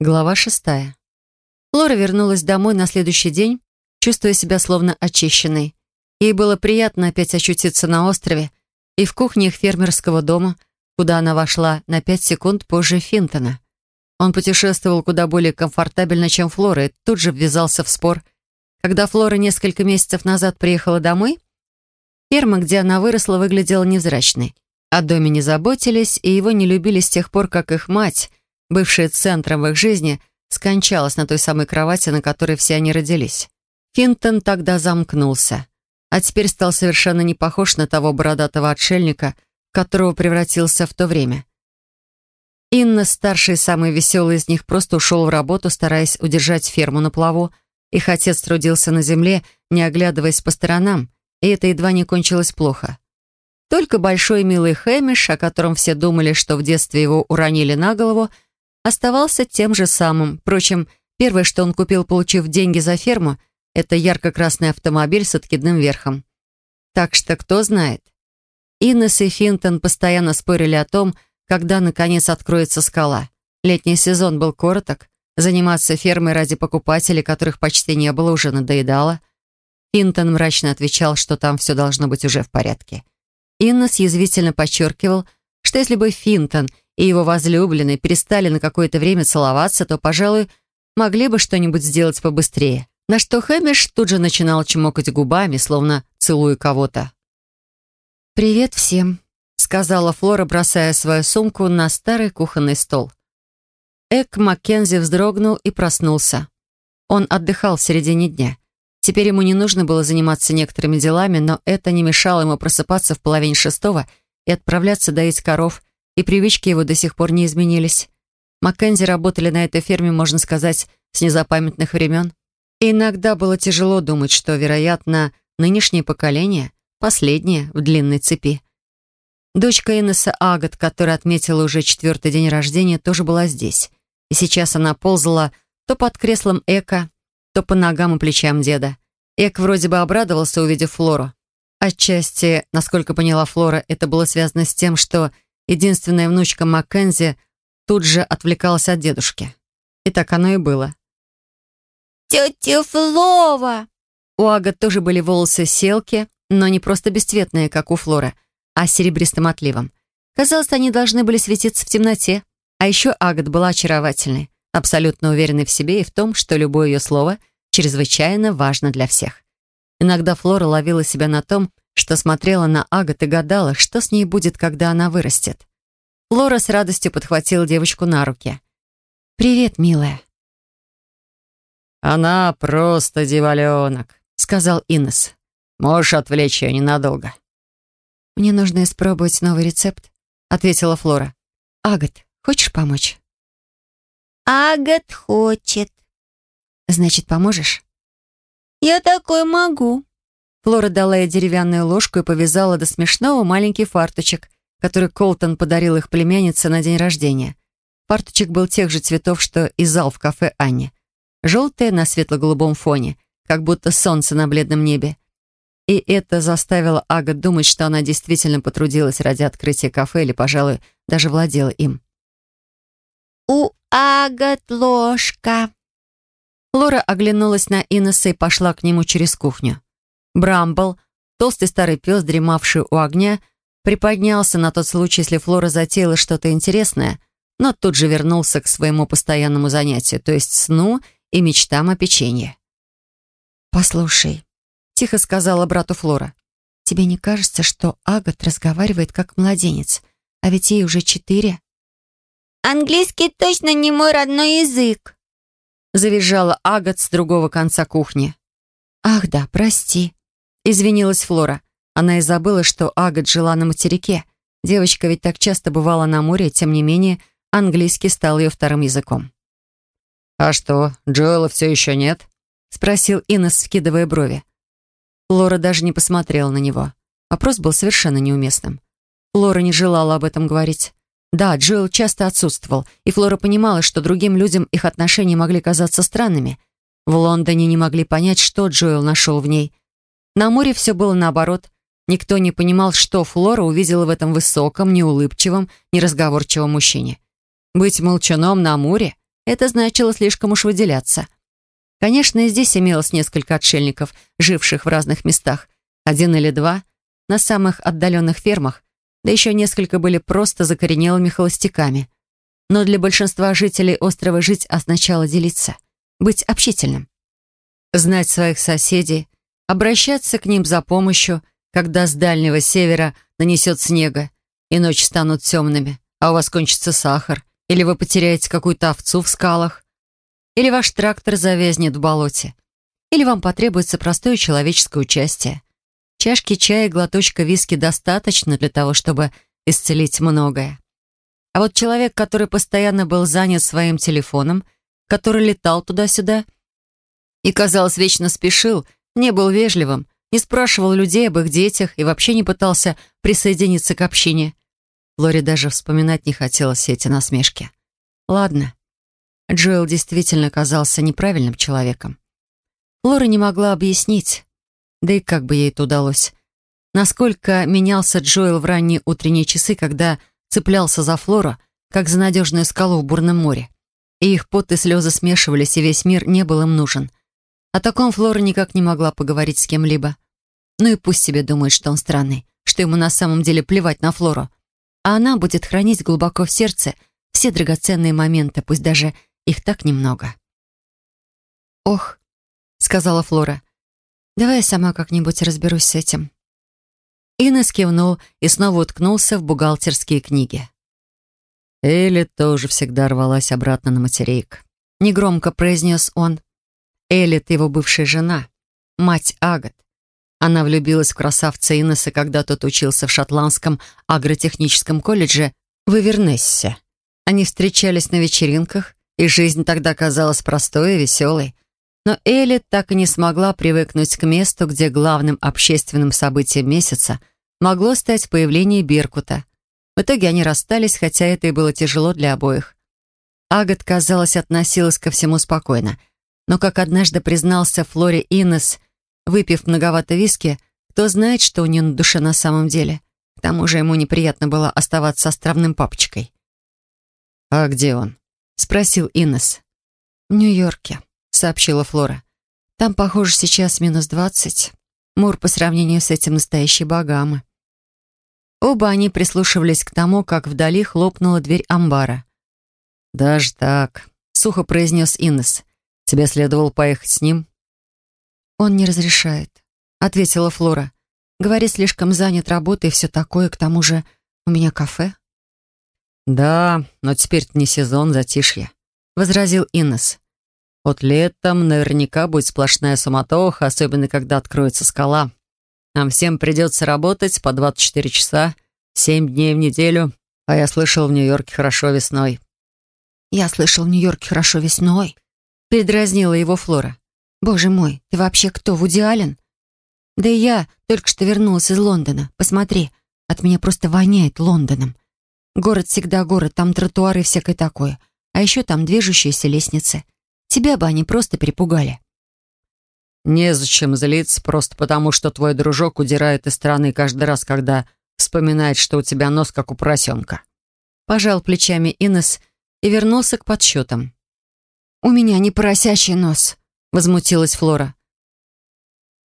Глава шестая. Флора вернулась домой на следующий день, чувствуя себя словно очищенной. Ей было приятно опять очутиться на острове и в кухне их фермерского дома, куда она вошла на пять секунд позже Финтона. Он путешествовал куда более комфортабельно, чем Флора, и тут же ввязался в спор. Когда Флора несколько месяцев назад приехала домой, ферма, где она выросла, выглядела невзрачной. О доме не заботились, и его не любили с тех пор, как их мать, бывшая центром в их жизни, скончалась на той самой кровати, на которой все они родились. Финтон тогда замкнулся, а теперь стал совершенно не похож на того бородатого отшельника, которого превратился в то время. Инна, старший и самый веселый из них, просто ушел в работу, стараясь удержать ферму на плаву. Их отец трудился на земле, не оглядываясь по сторонам, и это едва не кончилось плохо. Только большой милый Хэмиш, о котором все думали, что в детстве его уронили на голову, оставался тем же самым. Впрочем, первое, что он купил, получив деньги за ферму, это ярко-красный автомобиль с откидным верхом. Так что кто знает. Иннес и Финтон постоянно спорили о том, когда, наконец, откроется скала. Летний сезон был короток. Заниматься фермой ради покупателей, которых почти не было, уже надоедало. Финтон мрачно отвечал, что там все должно быть уже в порядке. Иннес язвительно подчеркивал, что если бы Финтон и его возлюбленный перестали на какое-то время целоваться, то, пожалуй, могли бы что-нибудь сделать побыстрее. На что Хэмиш тут же начинал чмокать губами, словно целуя кого-то. «Привет всем», — сказала Флора, бросая свою сумку на старый кухонный стол. Эк Маккензи вздрогнул и проснулся. Он отдыхал в середине дня. Теперь ему не нужно было заниматься некоторыми делами, но это не мешало ему просыпаться в половине шестого и отправляться доить коров, и привычки его до сих пор не изменились. Маккензи работали на этой ферме, можно сказать, с незапамятных времен. И иногда было тяжело думать, что, вероятно, нынешнее поколение — последнее в длинной цепи. Дочка Инесса Агат, которая отметила уже четвертый день рождения, тоже была здесь. И сейчас она ползала то под креслом Эка, то по ногам и плечам деда. Эк вроде бы обрадовался, увидев Флору. Отчасти, насколько поняла Флора, это было связано с тем, что Единственная внучка Маккензи тут же отвлекалась от дедушки. И так оно и было. «Тетя Флова!» У Агат тоже были волосы селки, но не просто бесцветные, как у Флора, а серебристым отливом. Казалось, они должны были светиться в темноте. А еще Агат была очаровательной, абсолютно уверенной в себе и в том, что любое ее слово чрезвычайно важно для всех. Иногда Флора ловила себя на том, что смотрела на Агат и гадала, что с ней будет, когда она вырастет. Флора с радостью подхватила девочку на руки. «Привет, милая». «Она просто деваленок», — сказал Иннес. «Можешь отвлечь ее ненадолго». «Мне нужно испробовать новый рецепт», — ответила Флора. «Агат, хочешь помочь?» «Агат хочет». «Значит, поможешь?» «Я такой могу», Флора дала ей деревянную ложку и повязала до смешного маленький фарточек, который Колтон подарил их племяннице на день рождения. Фарточек был тех же цветов, что и зал в кафе Анни. Желтый на светло-голубом фоне, как будто солнце на бледном небе. И это заставило Агат думать, что она действительно потрудилась ради открытия кафе или, пожалуй, даже владела им. «У Агат ложка». Флора оглянулась на Инесса и пошла к нему через кухню. Брамбл, толстый старый пес, дремавший у огня, приподнялся на тот случай, если Флора затеяла что-то интересное, но тут же вернулся к своему постоянному занятию, то есть сну и мечтам о печенье. «Послушай», — тихо сказала брату Флора, «тебе не кажется, что Агат разговаривает как младенец, а ведь ей уже четыре?» «Английский точно не мой родной язык», — завизжала Агат с другого конца кухни. «Ах да, прости», Извинилась Флора. Она и забыла, что Агат жила на материке. Девочка ведь так часто бывала на море, тем не менее, английский стал ее вторым языком. «А что, Джоэла все еще нет?» — спросил Иннес, скидывая брови. Флора даже не посмотрела на него. Вопрос был совершенно неуместным. Флора не желала об этом говорить. Да, Джоэл часто отсутствовал, и Флора понимала, что другим людям их отношения могли казаться странными. В Лондоне не могли понять, что Джоэл нашел в ней. На море все было наоборот. Никто не понимал, что Флора увидела в этом высоком, неулыбчивом, неразговорчивом мужчине. Быть молчаном на море — это значило слишком уж выделяться. Конечно, и здесь имелось несколько отшельников, живших в разных местах, один или два, на самых отдаленных фермах, да еще несколько были просто закоренелыми холостяками. Но для большинства жителей острова жить означало делиться, быть общительным. Знать своих соседей, обращаться к ним за помощью, когда с дальнего севера нанесет снега, и ночи станут темными, а у вас кончится сахар, или вы потеряете какую-то овцу в скалах, или ваш трактор завязнет в болоте, или вам потребуется простое человеческое участие. Чашки чая и глоточка виски достаточно для того, чтобы исцелить многое. А вот человек, который постоянно был занят своим телефоном, который летал туда-сюда и, казалось, вечно спешил, не был вежливым, не спрашивал людей об их детях и вообще не пытался присоединиться к общине. Лори даже вспоминать не хотела все эти насмешки. Ладно, Джоэл действительно казался неправильным человеком. Лора не могла объяснить, да и как бы ей это удалось. Насколько менялся Джоэл в ранние утренние часы, когда цеплялся за Флора, как за надежную скалу в бурном море. И их пот и слезы смешивались, и весь мир не был им нужен. О таком Флора никак не могла поговорить с кем-либо. Ну и пусть себе думает, что он странный, что ему на самом деле плевать на Флору. А она будет хранить глубоко в сердце все драгоценные моменты, пусть даже их так немного. «Ох», — сказала Флора, — «давай я сама как-нибудь разберусь с этим». Инес кивнул и снова уткнулся в бухгалтерские книги. Элли тоже всегда рвалась обратно на материк. Негромко произнес он. Элит, его бывшая жена, мать Агат. Она влюбилась в красавца Иннеса, когда тот учился в шотландском агротехническом колледже в Ивернессе. Они встречались на вечеринках, и жизнь тогда казалась простой и веселой. Но Элли так и не смогла привыкнуть к месту, где главным общественным событием месяца могло стать появление Беркута. В итоге они расстались, хотя это и было тяжело для обоих. Агат, казалось, относилась ко всему спокойно, но, как однажды признался Флоре Иннес, выпив многовато виски, кто знает, что у нее на душе на самом деле. К тому же ему неприятно было оставаться островным папочкой. «А где он?» — спросил Иннес. «В Нью-Йорке», — сообщила Флора. «Там, похоже, сейчас минус двадцать. Мур по сравнению с этим настоящий богамы». Оба они прислушивались к тому, как вдали хлопнула дверь амбара. «Даже так», — сухо произнес Иннес. Тебе следовало поехать с ним?» «Он не разрешает», — ответила Флора. «Говорит, слишком занят работой и все такое, к тому же у меня кафе». «Да, но теперь-то не сезон затишья», — возразил Иннес. «Вот летом наверняка будет сплошная суматоха, особенно когда откроется скала. Нам всем придется работать по 24 часа, 7 дней в неделю, а я слышал, в Нью-Йорке хорошо весной». «Я слышал, в Нью-Йорке хорошо весной», Передразнила его Флора. «Боже мой, ты вообще кто, Вуди Аллен?» «Да и я только что вернулась из Лондона. Посмотри, от меня просто воняет Лондоном. Город всегда город, там тротуары и всякое такое. А еще там движущиеся лестницы. Тебя бы они просто перепугали». «Незачем злиться просто потому, что твой дружок удирает из страны каждый раз, когда вспоминает, что у тебя нос, как у поросенка». Пожал плечами Инес и вернулся к подсчетам. «У меня не поросячий нос», — возмутилась Флора.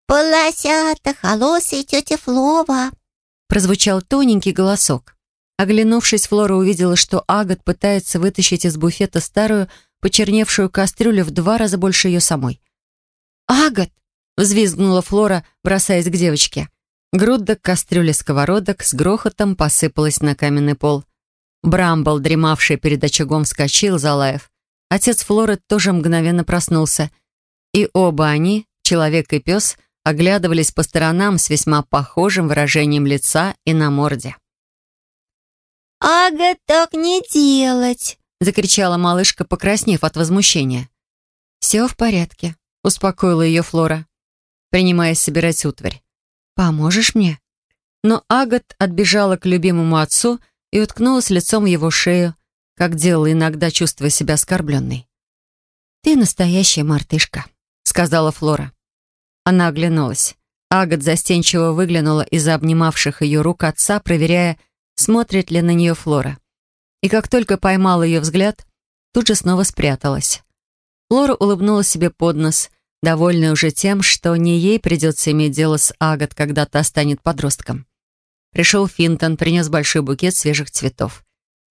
«Полосята, холосый тетя Флова», — прозвучал тоненький голосок. Оглянувшись, Флора увидела, что Агат пытается вытащить из буфета старую, почерневшую кастрюлю в два раза больше ее самой. «Агат!» — взвизгнула Флора, бросаясь к девочке. Грудда кастрюли сковородок с грохотом посыпалась на каменный пол. Брамбл, дремавший перед очагом, вскочил, залаев. Отец Флоры тоже мгновенно проснулся. И оба они, человек и пес, оглядывались по сторонам с весьма похожим выражением лица и на морде. «Ага, так не делать!» — закричала малышка, покраснев от возмущения. «Все в порядке», — успокоила ее Флора, принимаясь собирать утварь. «Поможешь мне?» Но Агат отбежала к любимому отцу и уткнулась лицом в его шею, как делала иногда, чувствуя себя оскорбленной. «Ты настоящая мартышка», — сказала Флора. Она оглянулась. Агат застенчиво выглянула из-за обнимавших ее рук отца, проверяя, смотрит ли на нее Флора. И как только поймала ее взгляд, тут же снова спряталась. Флора улыбнулась себе под нос, довольная уже тем, что не ей придется иметь дело с Агат, когда та станет подростком. Пришел Финтон, принес большой букет свежих цветов.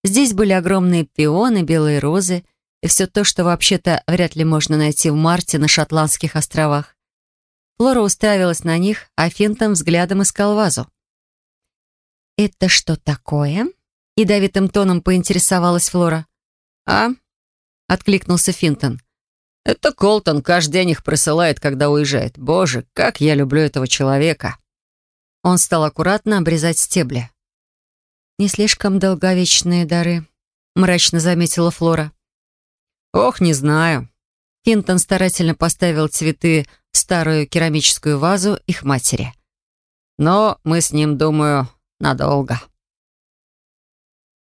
Здесь были огромные пионы, белые розы и все то, что вообще-то вряд ли можно найти в марте на Шотландских островах. Флора уставилась на них, а Финтон взглядом искал вазу. «Это что такое?» — ядовитым тоном поинтересовалась Флора. «А?» — откликнулся Финтон. «Это Колтон каждый день их присылает, когда уезжает. Боже, как я люблю этого человека!» Он стал аккуратно обрезать стебли. «Не слишком долговечные дары», — мрачно заметила Флора. «Ох, не знаю». Финтон старательно поставил цветы в старую керамическую вазу их матери. «Но мы с ним, думаю, надолго».